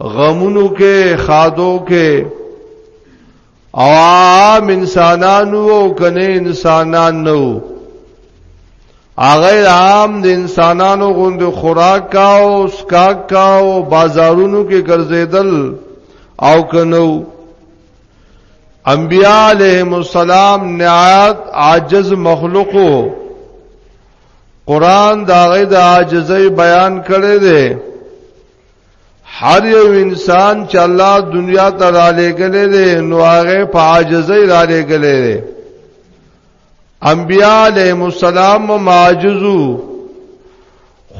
غمونو کې خادو کې عام انسانانو او کنه انسانان نو هغه عام د انسانانو غوند خوراک کاو سکاک کاو بازارونو کې ګرځیدل او کنو انبیاء علیهم السلام نعات عاجز مخلوقو قران دا غي د عاجزۍ بیان کړی دی هر یو انسان چې الله دنیا ته را لګلې دي نو هغه په عاجزۍ را لګلې دي انبیاء علیهم السلام معجزو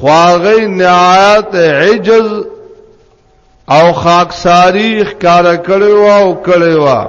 خواغی نعایت عجز او خاکساری ښکارا کړو او کړو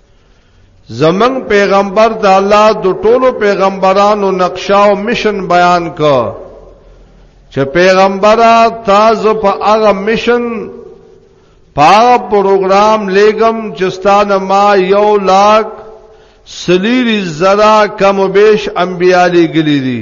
زمنګ پیغمبر د الله د ټولو پیغمبرانو نقشه او مشن بیان کو چې پیغمبره تاسو په هغه مشن په پروګرام لګم چې ستانه ما یو لاک سلیری زرا کم و بیش انبیاء لګلی دي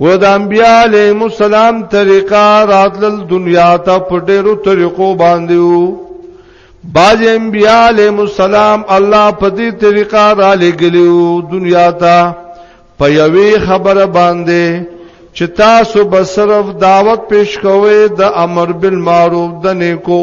و د انبیاء علیهم السلام طریقه راتل دنیا ته په ډیرو طریقو باندې وو باج انبیاء علیهم السلام الله په دې طریقه را لګلیو دنیا ته په یوې خبره باندې چې تاسو به صرف دعوت پیش کوئ د امر بالمعروف د نیکو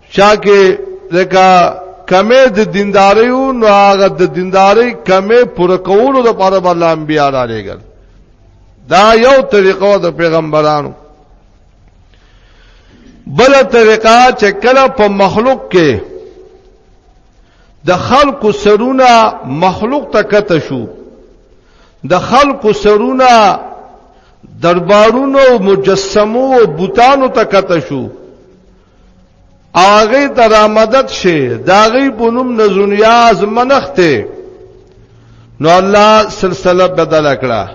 چا کې لکه کمه د دینداري او نو هغه د دینداري کمه پر کولو د پاره بل انبیا را لېګل دا یو طریقه د پیغمبرانو بل طریقه چې کله په مخلوق کې د خلق سرونه مخلوق ته کته شو د خلق سرونه دربارونو مجسمو او بوتانو ته کته شو هغه تر مدد شي داغي بنوم نزونیا از منخته نو الله سلسله بدل کړه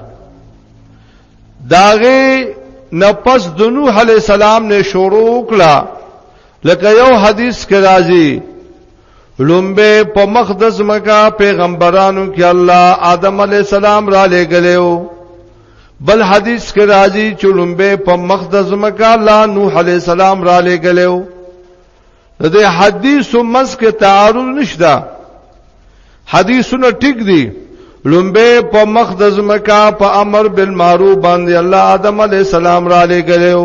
داغي نفس د نوح علی السلام نه شروع کړه لکه یو حدیث کې راځي لومبه په مقدس مکه پیغمبرانو کې الله آدم علی السلام را لګلو بل حدیث کې راځي چې لومبه په مخ د زمکا لا نوح علی السلام را لګلو د دې حدیث مس کې تعارض نشته حدیثونه ټیک دي لومبه په مخ د زمکا په امر بالمعروف باندې الله آدم علی السلام را لګلو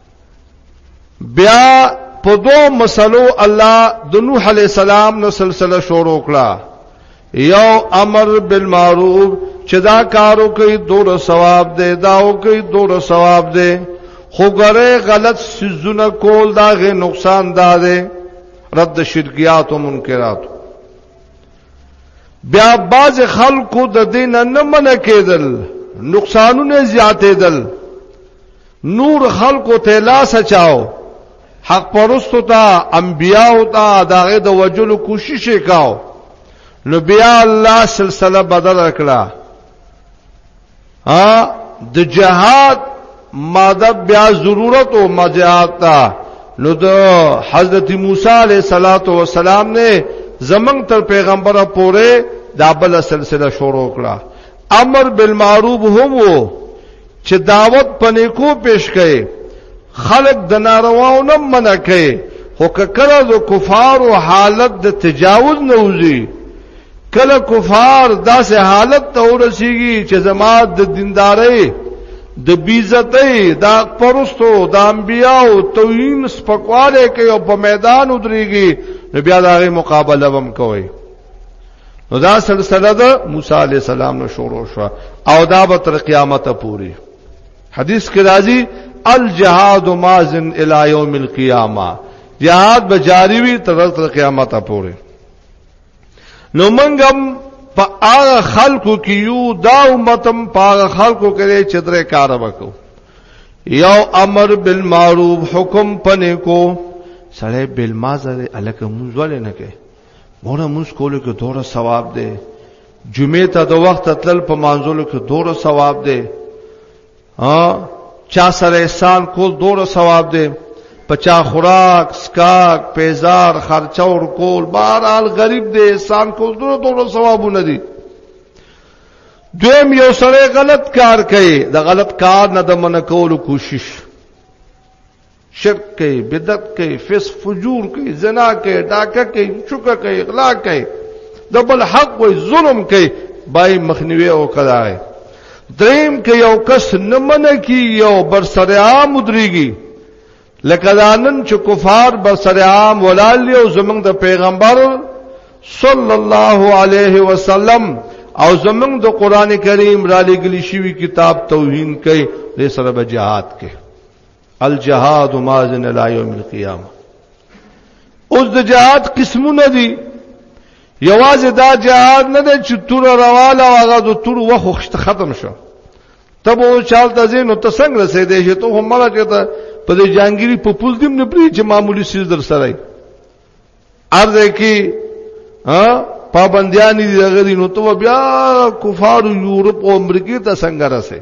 بیا په دوه مسلو الله د نوح علی السلام نو سلسله شروع کړه یو امر بالمعروف چې دا کارو کوي دور ثواب دی داو کوي دور ثواب دی خو ګره غلط سيزونه کول داغه نقصان ده رد شرکیات او منکرات بیا باز خلکو د دین نه من کېدل نقصانونه زیاتېدل نور خلکو ته لاس چاو حق پرستو ته انبیاو ته داغه د وجلو کوشش وکاو نو بیا الله سلسله بدل کړه ا د جهاد ماده بیا ضرورت او مجاهد تا نو د حضرت موسی علیہ صلوات و سلام نے زمنګ تر پیغمبره پوره دا بل سلسله شروع کړه امر بالمعروف هم وو چې دعوت پنې کو پیش کړي خلق د نارواو نه منع کړي خو کله د کفارو حالت د تجاوز نه وځي کله کفار داسې حالت ته ورسیږي چې زما د دیندارۍ د بیزتۍ د پرستو د انبیاو توهین سپکواله کوي او په میدان ودرېږي نو بیا دغه مقابله وم کوي نو دا سلسله د موسی علی السلام نو شروع شو او دا به تر قیامت پوري حدیث کې راځي الجهاد مازن الی یوم القیامه جهاد به جاری وي تر تر قیامت پوري نو منګم په هغه خلکو کې یو دا امتم په هغه خلکو کې چې درې کار وکړو یو امر بالمعروف حکم پنه کو سړی بالمازه الکه مونږ ولې نه کې مونږه مونږ کولو کې دوره ثواب دی جمعه ته د وخت تل په مانځلو کې دوره ثواب دی ها چا سره احسان کول دوره ثواب دی پچا خوراک سکاک پیزار خرچه ور کول بهرحال غریب دی احسان کول دوره دوره ثوابونه دي دویم یو سره غلط کار کوي د غلط کار نه د من کولو کوشش شرک کوي بدعت کوي فسق فجور کوي زنا کوي ډاکه کوي شوکه کوي اغلا کوي د بل حق وي ظلم کوي بای مخنیوي او کړای دریم کې یو کس نه من کی یو بر سره عام دريږي لکه دانن چې کفار بر سره عام ولال او زمنګ د پیغمبر صلی الله علیه وسلم او زمنګ د قران کریم را لګلی شوی کتاب توهین کوي د سره به jihad کوي الجهاد مازن لا یوم القیامه اوس د جهاد قسمونه دي یوازې دا جهاد نه دی چې تور رواله او هغه د تور وخت ختم شو ته به چال ته زین او ته څنګه رسیدې چې ته هم مله کې ته په دې جانګيري په پوز دیم نه پری چې معمولی سیز در سره ارزه کې ها پابندیان دي دغه دي نو ته بیا کفار یورپ او امریکا ته څنګه رسې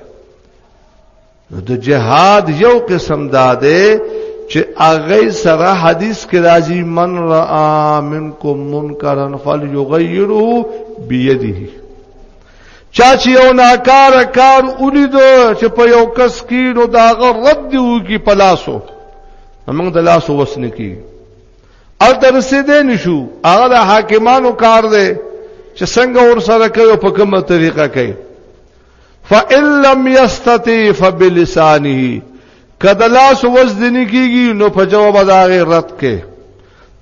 نو د جهاد یو قسم داده چې اغه سره حدیث کې راځي من را منکم منکرا فليغيره بيده چا چې یو ناکار کار ولید چې په یو کس کې نو داغه رد دی وکي پلاسو موږ د لاسو وسنه کی ال درسه دې نشو هغه د حاکمانو کار دی چې څنګه ور سره کوي په کومه طریقه کوي فان لم يستطيع فبلسانه کدا لاس وز دنی کیږي نو په جواب دا غیر رد کې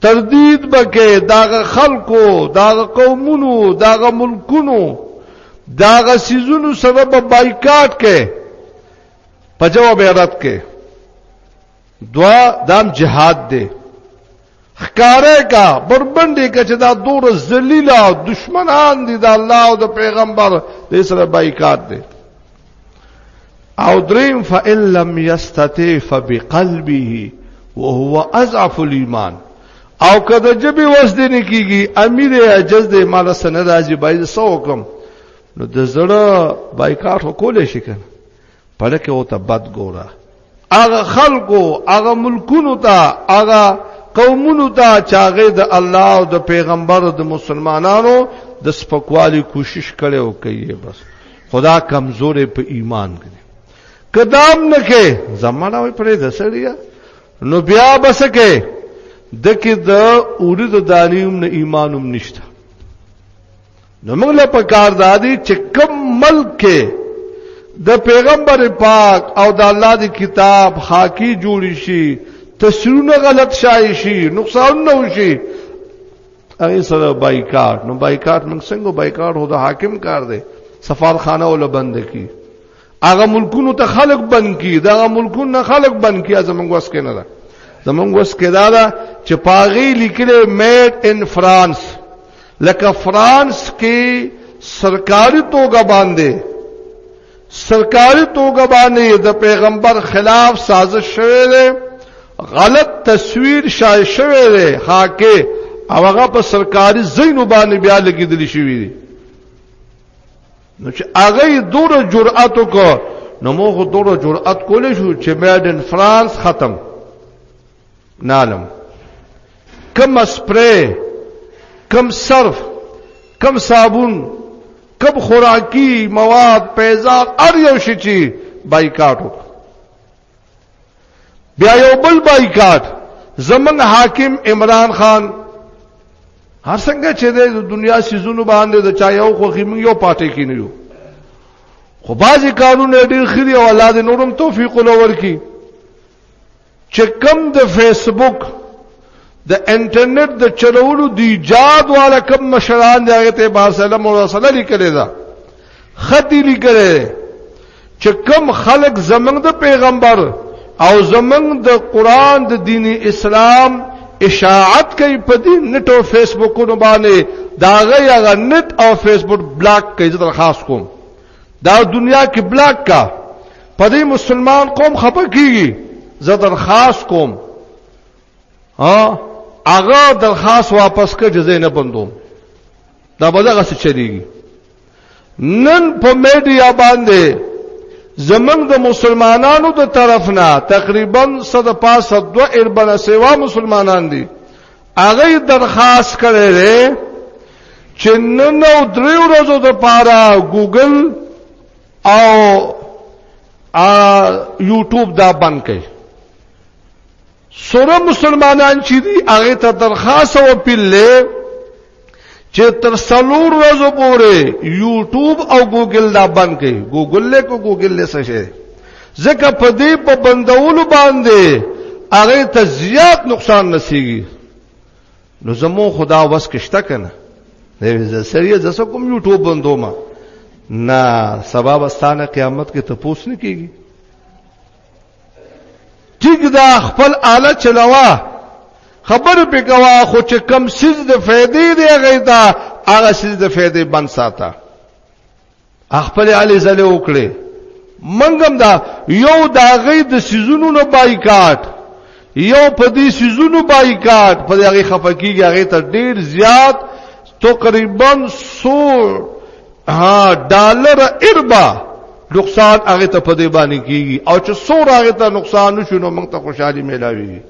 تردید بکې داغه خلکو داغه قومونو داغه ملکونو داغه سيزونو سبب بایکاټ کې په جواب رد کې دوا دام جهاد دی خکاره کا بربندې کا چې دا دور ذلیلا دشمنان دي د الله او د پیغمبر د سره بایکاټ دي او دریم فإن لم يستطع فبقلبه وهو اضعف الايمان او کده جبي وس دي نه کیږي امیر عجز دې مال سن راځي باید سو کوم نو د زړه بایکاټ وکول شي کنه پړکه او ته بد ګوره هغه خلکو هغه ملکونو ته هغه قومونو ته چاغه د الله او د پیغمبر د مسلمانانو د سپکوالي کوشش کړي او کوي بس خدا کمزورې په ایمان کې کدام نه کې زمانہ وي پرې د سړیا نو بیا بس کې د کې د اورید دانیم نه ایمانوم نشته نو موږ له پکار دادی چې کم ملک کې د پیغمبر پاک او د الله د کتاب خاکی جوړ شي تفسیرونه غلط شای شي نقصان نه وشي هغه سره بایکاټ نو بایکاټ موږ څنګه بایکاټ هو د حاکم کار دی سفارخانه ول بند کی هغه ملکونو ته خلق بند کی دا ملکونو نه خلق بند کی زمونږ وس کې نه ده زمونږ وس کې دا ده چې پاغي لیکلې میډ ان فرانس لکه فرانس کې سرکاري توګه باندې سرکاري توګه باندې د پیغمبر خلاف سازش شوه دی غلط تصویر شای شوه دی حاکه او هغه په سرکاري زینو باندې بیا لګیدل شوی دی نو چې هغه دوره جرأت وکړ نو موږ دوره جرأت کولې شو چې میډن فرانس ختم نالم کم اسپری کم صرف کم صابون کم خوراکی مواد پیزار ار یو شي چې بایکاټ وکړ بیا یو بل بایکاټ زمنګ حاکم عمران خان هر څنګه چې د دنیا سيزونو باندې د چا یو خو خیم یو پاتې کینی یو خو بازي قانون ډیر خري او الله دې نورم توفیق ولور کی چې کم د فیسبوک د انټرنیټ د چلولو د ایجاد والا کم مشران دی هغه ته باسلام او رسول لیکل دا خدي لیکل چې کم خلق زمنګ د پیغمبر او زمنګ د قران د دین اسلام اشاعت کوي په دې نت او فیسبوکونو باندې دا غیغه نت او فیسبوک بلاک کوي زه درخواست کوم دا دنیا کې بلاک کا په دې مسلمان قوم خپه کیږي زه درخواست کوم ها هغه درخواست واپس کړ جزې نه بندوم دا به دغه څه چلیږي نن په میډیا باندې زمنګ د مسلمانانو د طرف نه تقریبا 152 اربنه سیوا مسلمانان دي هغه درخواست کړي لري چې نن او درې ورځې د پاره ګوګل او یوټیوب دا بند کړي سره مسلمانان چې دی هغه ته درخواست او پیلې چې تر څلور ورځې پورې یوټیوب او ګوګل دا بند کړي ګوګل له کو ګوګل له څه شي ځکه په دې په بندولو باندې هغه ته زیات نقصان نصیږي نو زمو خدا وس کشته کنه دی زه سریه زسه کوم یوټیوب بندوم نه سبب استانه قیامت کې ته پوس نه کیږي ټیک دا خپل آله چلوا خبر په کوا خو چې کم سیز د فائدې دی غیدا هغه سیز د فائدې بند ساته خپل علی زله وکړي منګم دا یو دا غي د سیزونو نه بایکاټ یو په دې سيزونو بایکاټ په هغه خفقېږي هغه ته ډیر زیات تقریبا 100 ها ډالر اربا نقصان هغه ته په دې باندې کیږي او چې سور هغه ته نقصان نشونه موږ ته خوشحالي ملاويږي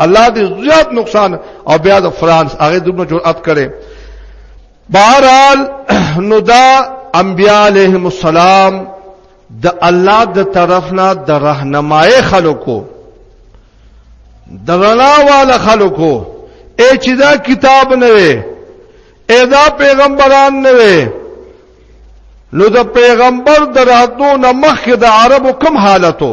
الله دې زیات نقصان او بیا د فرانس هغه دغه جرأت کړي بهرحال نو دا انبیاء علیهم السلام د الله د طرف نه د راهنمای خلکو د رڼا والا خلکو اې چې دا کتاب نه وي اې دا پیغمبران نه وي نو د پیغمبر دراتو نمخ د عربو کم حالتو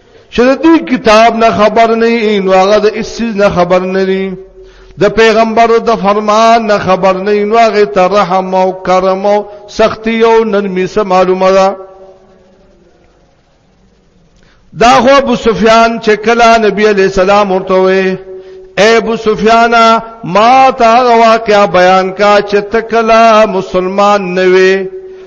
چې د دې کتاب نه خبر نه ای نو هغه د اسیز نه خبر نه دی د پیغمبر د فرمان نه خبر نه ای نو هغه ته رحم او کرم او سختی او نرمي سره معلومه ده دا خو ابو سفیان چې کله نبی علی السلام ورته وې اے ابو سفیان ما تا واقعا بیان کا چې تکلا مسلمان نه وې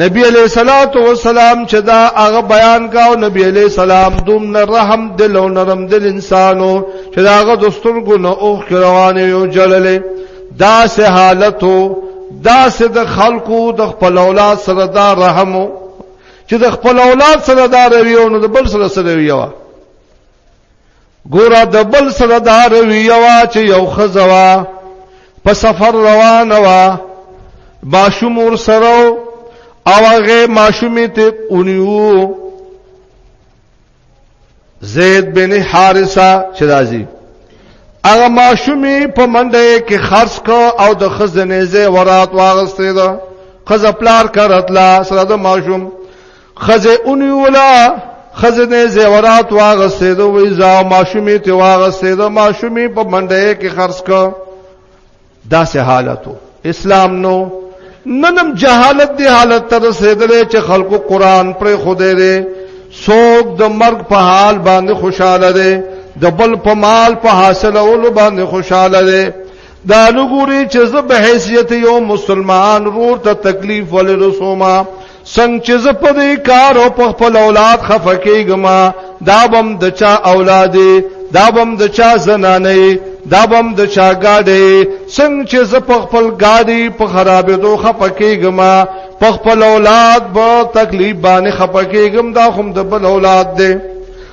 نبی علیہ الصلات والسلام چې دا هغه بیان کاو نبی علیہ السلام دوم نه رحم دل او نرم دل انسانو چې دا هغه دستور کو نه او روان یو جلل دا سه حالتو دا سه د خلقو د خپل اولاد سره دا رحم چې د خپل اولاد سره دا رویو نو د بل سره سره رویو ګورا د بل سره دا رویه وا چې یو خزوا په سفر روان وا ماشوم ور سره او هغه ماشومې ته اونیو زید بن حارثه چې راځي هغه ماشومې په منډه کې خرڅ کو او د خزنه زې ورات واغستې ده خزه پلار کرتلا سره د ماشوم خزه اونیولا خزه نه زیورات واغسته دو وی زا ماشومی ته واغسته دو ماشومی په منډه کې خرڅ کا داسې حالتو اسلام نو ننم جهالت دی حالت تر رسیدلې چې خلکو قران پر خوده دي سوق د مرګ په حال باندې خوشاله دي د بل په مال په حاصلولو باندې خوشاله دي دا نګوري چې زه به حیثیت یو مسلمان رور ته تکلیف ولې رسوما څنګه چې زه په دې کار او په خپل اولاد خفکیږم دا بم د چا اولاد دا بم د چا زنانه دا بم د چا ګاډي څنګه چې زه په خپل ګاډي په خرابې دوه خفکیږم په خپل اولاد به تکلیف باندې خفکیږم دا هم د بل اولاد دی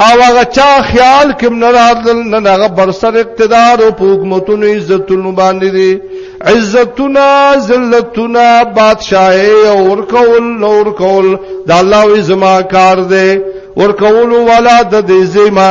او هغه چا خیال کوم نه راتل نه هغه برسر اقتدار او حکومتونو عزتونو باندې دي عزتونه ذلتونه بادشاہي او ورکول نور کول دا الله وی زما کار دی ورکول والا د دې زما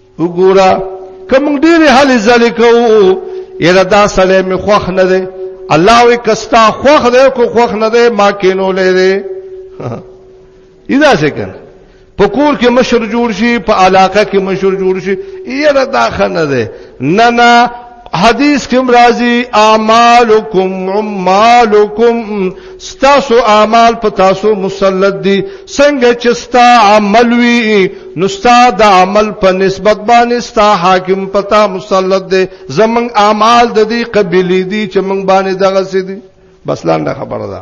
وګوره کوم ډېر حل ځل کوو یره دا سړی می خوخ نه دی الله وی کستا خوخ دی کو خوخ نه دی ما کینو لري اذا ذکر په کور کې مشر جوړ شي په علاقه کې مشر جوړ شي یره دا خنه ده نه نه حدیث کوم راضی اعمالکم عمالکم ستاسو اعمال په تاسو مسلط دي څنګه چې ستا عمل وی نو ستا د عمل په نسبت باندې ستا حاکم پتا مسلط دي زمنګ اعمال د دې قبلي دي چې موږ باندې دغه سي دي بس لاندې خبره ده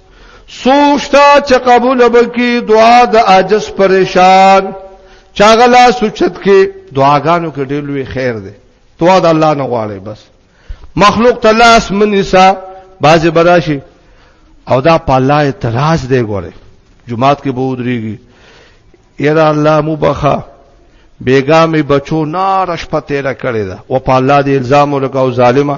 سوشتا چې قبول وبکی دعا د عاجز پریشان چاغلا سوچت کې دعاګانو کې ډېر لوی خیر دی دعا د الله نه غواړي بس مخلوق تلاس منسا باز براشي او دا په الله اعتراض دی ګوره جمعات کې به ودرېږي یرا الله مبخا بیګا می بچو نارش پته را کړی دا او په الله دې الزام ورکاو ظالما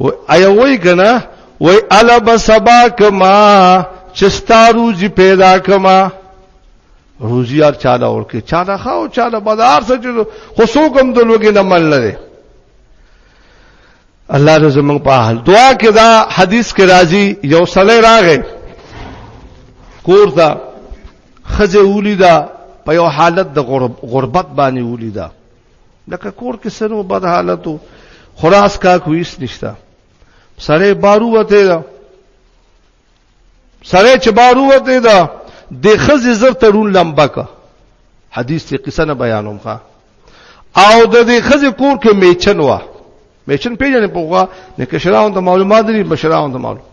و ایا وای کنه وای الا بسبا کما چستا روزي پیدا کما روزي یار چاله ورکه چاله خاو چاله بازار سره خو سو کوم د لوګي نه مل نه الله دې زموږ په حال دعا کې دا حدیث کې راځي یو سړی راغی کور دا خزه ولیدا په یو حالت د غربت باندې ولیدا لکه کور کې سنو بد حالتو خلاص کا کویس نشتا سړی بارو وته دا سړی چې بارو وته دا د خزې زر ترون لمبا کا حدیث ته قصه نه بیانوم ښا او د دې خزې کور کې میچن وا میچن پیژنې پوغا نه کشراون ته معلومات لري بشراون ته معلومات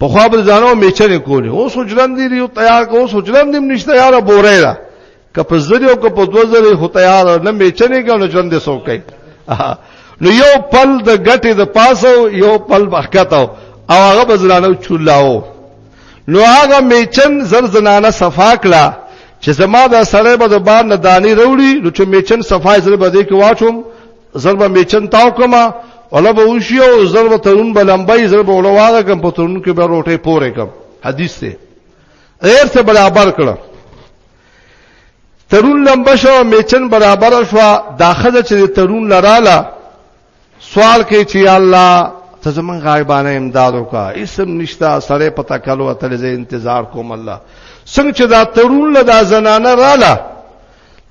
په خو به ځانو میچنې کولې اوس حجران دی یو تیار کو اوس حجران دیم نشته یاره بورې را که په زری او که په دوه زری خو تیار نه میچنې کنه ژوند دې سو کوي نو یو پل د غټې د پاسو یو پل بخکته او هغه بزرانو چولاو نو هغه میچن زر زنانه صفا کړه چې زما د سړی به د بار نه دانی وروړي نو چې میچن صفای زر به دې کې واچوم زر به میچن تاو کما ولا به وشي او زر به ترون به لمبای زر به ولواغه کم په ترون کې به روټه پورې کم حدیث ته غیر څه برابر کړه ترون لمبه شو میچن برابر شو دا خزه چې ترون لراله سوال کوي چې الله ته زمون غایبانه امداد وکا اسم نشتا سره پتا کلو اتل زه انتظار کوم الله څنګه چې دا ترون له دا زنانه رااله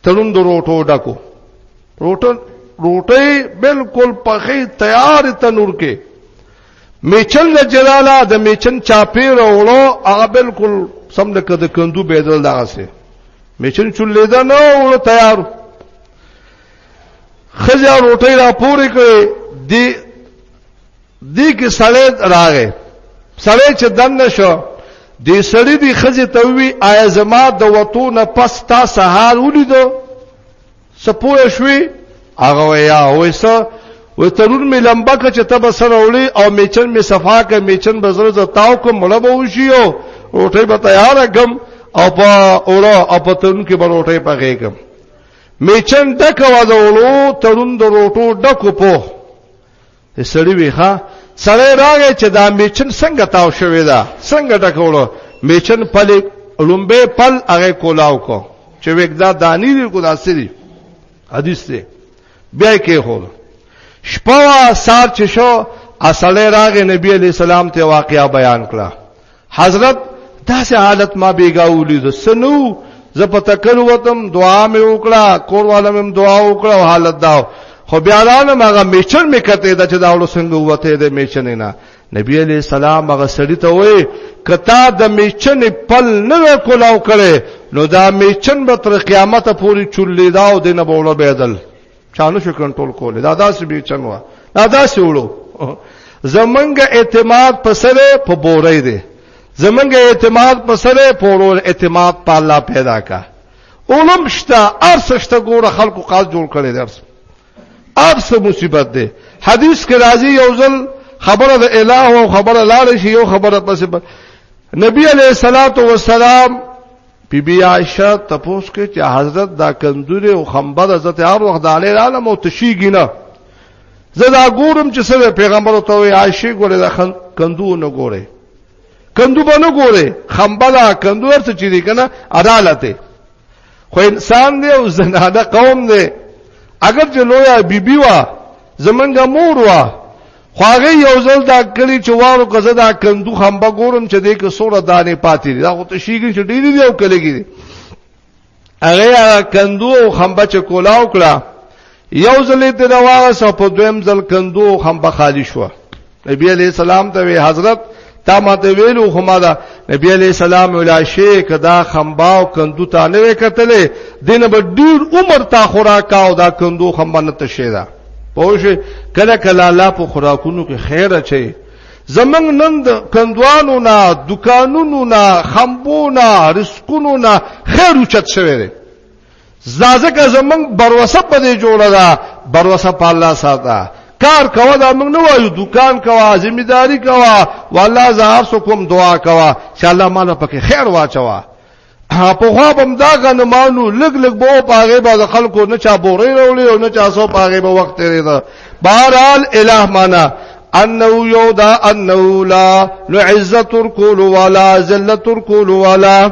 ترون د روټو ډکو روټو روټي بالکل پخې تیار تنور کې میچن د جلاله د میچن چاپیر وړو هغه بالکل سم لکه د کندو بيدل دغه سه میچن چولې ده نو وړو تیار خزیا روټي را پورې کړې دی دی کې سړې راغې سړې چې دنه شو دی سړې دی خزې ته وی آیا زما د وتو نه پس تا سهار ولیدو سپوه شوي هغه یا وېسه و ترور می لمبا که چې تب سره وړي او میچن می صفا که میچن بزره ز تاو کوم مړه به وشي او روټي به تیار کم او په اورا او په ترون کې به روټي پخې کم میچن ډک وازولو ترون د روټو ډکو په سړی وی ښا سړی راغی چې دا میچن څنګه تاو شوی دا څنګه ټکوړو میچن پلې لومبه پل هغه کولاو کو چې وګدا دانی دی کو داسری حدیث دی بیا کې هو شپوا سار چې شو اصله راغی نبی علی سلام ته واقعا بیان کړه حضرت داسې حالت ما بیګاولی د سنو زه په تکل وتم دعا مې وکړه کور والم هم دعا وکړه او حالت دا خو بیا لاله ماغه میچن مې کته دا چې دا ول څنګه وته دې میچن نه نبی علی السلام هغه سړی ته وې کتا د میچن پل نه کولاو کړي نو دا میچن به تر قیامت پورې چولې دا او دینه بوله بدل چانه شو کنټرول کول دا داسې به چنوا دا داسې وړو زمنګ اعتماد په سره په بورې دی زمنګ اعتماد په سره په ورور اعتماد په الله پیدا کا علم شته ارس شته ګوره خلکو قاض جوړ کړي درس ارس مصیبت دی حدیث کې راځي یو ځل خبره د الٰه او خبره لاړ شي یو خبره پس نبی علیہ الصلوۃ والسلام بی بی عائشہ تپوس کې چې حضرت دا کندوري او خمبر حضرت هر وخت د علی العالم او تشیږي نه زه دا ګورم چې سره پیغمبر ته وي عائشه ګوره دا کندو نه ګوره کندو به نه ګوره خمبلا کندو ورته چې دی کنه عدالت خو انسان دی او زناده قوم دی اگر چې لویا بیبي وا زمنګ مور وا خو هغه یو ځل دا کړی چې وارو که زه دا کندو هم به ګورم چې دې کې سوره دانې پاتې دي دا خو ته شیګي چې ډېری دی او کلګي دي هغه هغه کندو او هم به چې کولاو کړه یو ځل دې دا واره سو په دویم ځل کندو هم به خالی شو نبی علی السلام ته حضرت تا ما ته ویلو خو ما دا نبی علی سلام ولا شی کدا خمباو کندو تا نه وکتلې دین به ډیر عمر تا خوراک او دا کندو خمبا نه تشه دا پوه شي کله کله الله په خوراکونو کې خیر اچي زمنګ نن د کندوانو نه دکانونو نه خمبو نه رزقونو نه خیر اوچت شوی دی ځکه زمونږ بروسه په دې جوړه ده بروسه په الله ساته کار کوه دا موږ نه وایو دکان کوه ذمہ داری کوه والله زهر سو کوم دعا کوه چې الله مال پکې خیر واچوه په خو بم دا غنمانو لګ لګ بو پاغه باز خلکو نه چا بورې وروړي او نه چا سو پاغه به وخت لري دا بهرحال الہ معنا انه یو دا انه لا لعزت الکول ولا ذلت الکول ولا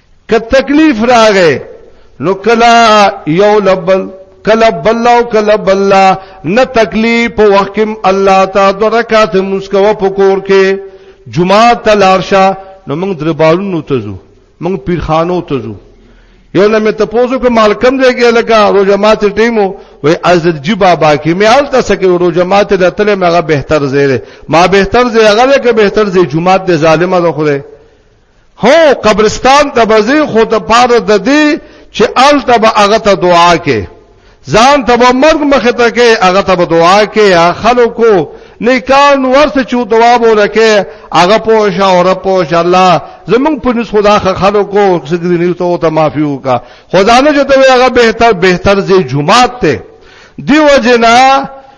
که تکلیف راغې نو کلا یو لبل کلا بل او کلا بل نه تکلیف په وخت کې الله تعالی د رکعات مسکو په کور کې جمعه تلارشا نو موږ دربارونو ته ځو موږ پیرخانو ته ځو یو نه مې تاسو کو مالکم دی کې لکه روزه ماته ټیمو وای عزت جی بابا کې مې حالت سکه روزه ماته د تل مې هغه بهتر زیره ما بهتر زیره هغه کې بهتر زی جمعه د ظالمه ده خوره هو قبرستان ته بزی خو ته پاره د دې چې ال ته به هغه ته دعا کې ځان ته به مرګ مخه ته کې هغه ته به دعا کې یا خلکو نیکان ورته چو دعا ورکه هغه په شاور په شاء الله زمون په نس خدا خلکو سګری نیو ته ته معافي وکا خدا نه جو ته هغه بهتر بهتر زی جمعات ته دیو جنا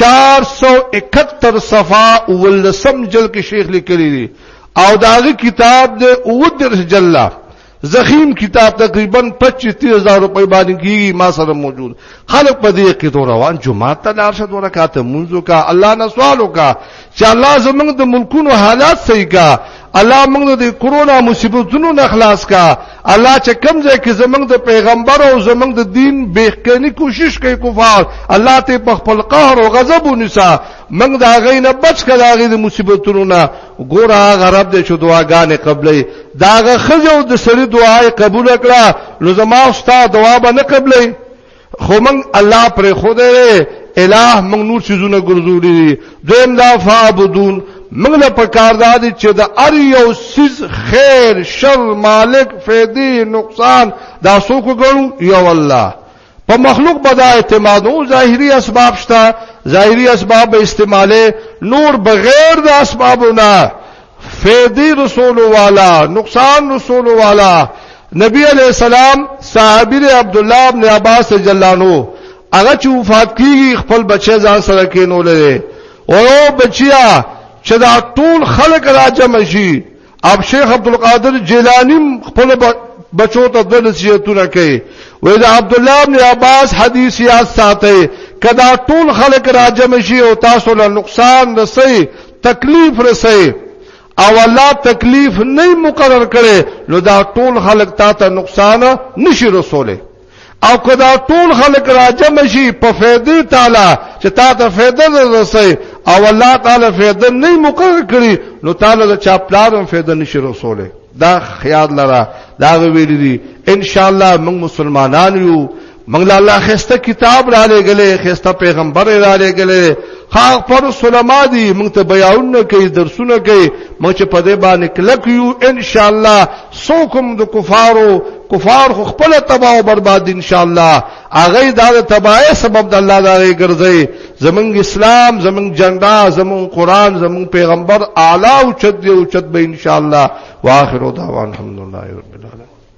471 صفحه ولسم جل کې شیخ لیکلی دی او داغه کتاب د اودرس جلا زخیم کتاب تقریبا 25000 روپۍ باندې کیږي ما سره موجود خلک په دې کې تو روان جمعه ته لاړ شه دوه رکعات منځو کا الله نه سوالو کا چې الله زمونږ د ملکونو حالات صحیح کا الله موږ د کرونا مصیبتونو نه خلاص کا الله چې کم ځای کې زمونږ د پیغمبر او زمونږ د دین بهکنی کوشش کوي کفار الله ته په خپل قهر او غضب ونسا موږ دا غي نه بچ کړه غي د مصیبتونو نه ګور هغه رب دې چې دعاګانې قبلې داغه خزو د سری دعای قبول کړه نو زما استاد دعا به نه قبلې خو موږ الله پر خوده الہ موږ نور سيزونه ګرځولې دي دویم دا فعبدون موږ له پکار دادي چې د ار یو سیز خیر شر مالک فیدی نقصان دا څوک ګڼو یو الله په مخلوق بدا اعتماد او ظاهري اسباب شته ظاهري اسباب استعماله نور بغیر د اسبابونه فیدی رسول والا نقصان رسول والا نبی علیہ السلام صحابی دی عبداللہ ابن عباس جلانو هغه چې وفات کیږي خپل بچی ځان سره کینول دی او بچیا چې دا ټول خلک راجم شي اب شیخ عبد القادر جیلانی خپل بچو ته د نصیحتونه کوي وې دا عبد الله ابن عباس حدیث یاد ساتي کدا ټول خلک راجم شي او تاسو له نقصان رسي تکلیف رسي او الله تکلیف نه مقرر کړي نو دا ټول خلق تا ته نقصان نشي رسوله او کدا ټول خلق راجم شي په فیدې تعالی چې تا ته فیده رسي او الله تعالی فیده نه مقرر کړي نو تعالی د چا پلارم فیده نشي رسوله دا خیال لره دا ویل دي ان شاء الله موږ مسلمانان یو موږ له الله خسته کتاب را لګلې خسته پیغمبر را لګلې خاغ پر علماء دي موږ ته بیانونه کوي درسونه کوي موږ چې په دې باندې کلک یو ان شاء الله سوکم د کفارو کفار خو خپل تباہ او برباد ان شاء الله اغه دا د تباہ سبب د الله دا ګرځي زمونږ اسلام زمونږ جنډا زمونږ قران زمونږ پیغمبر اعلی او چد او چد به ان شاء الله واخر دعوان الحمدلله رب العالمین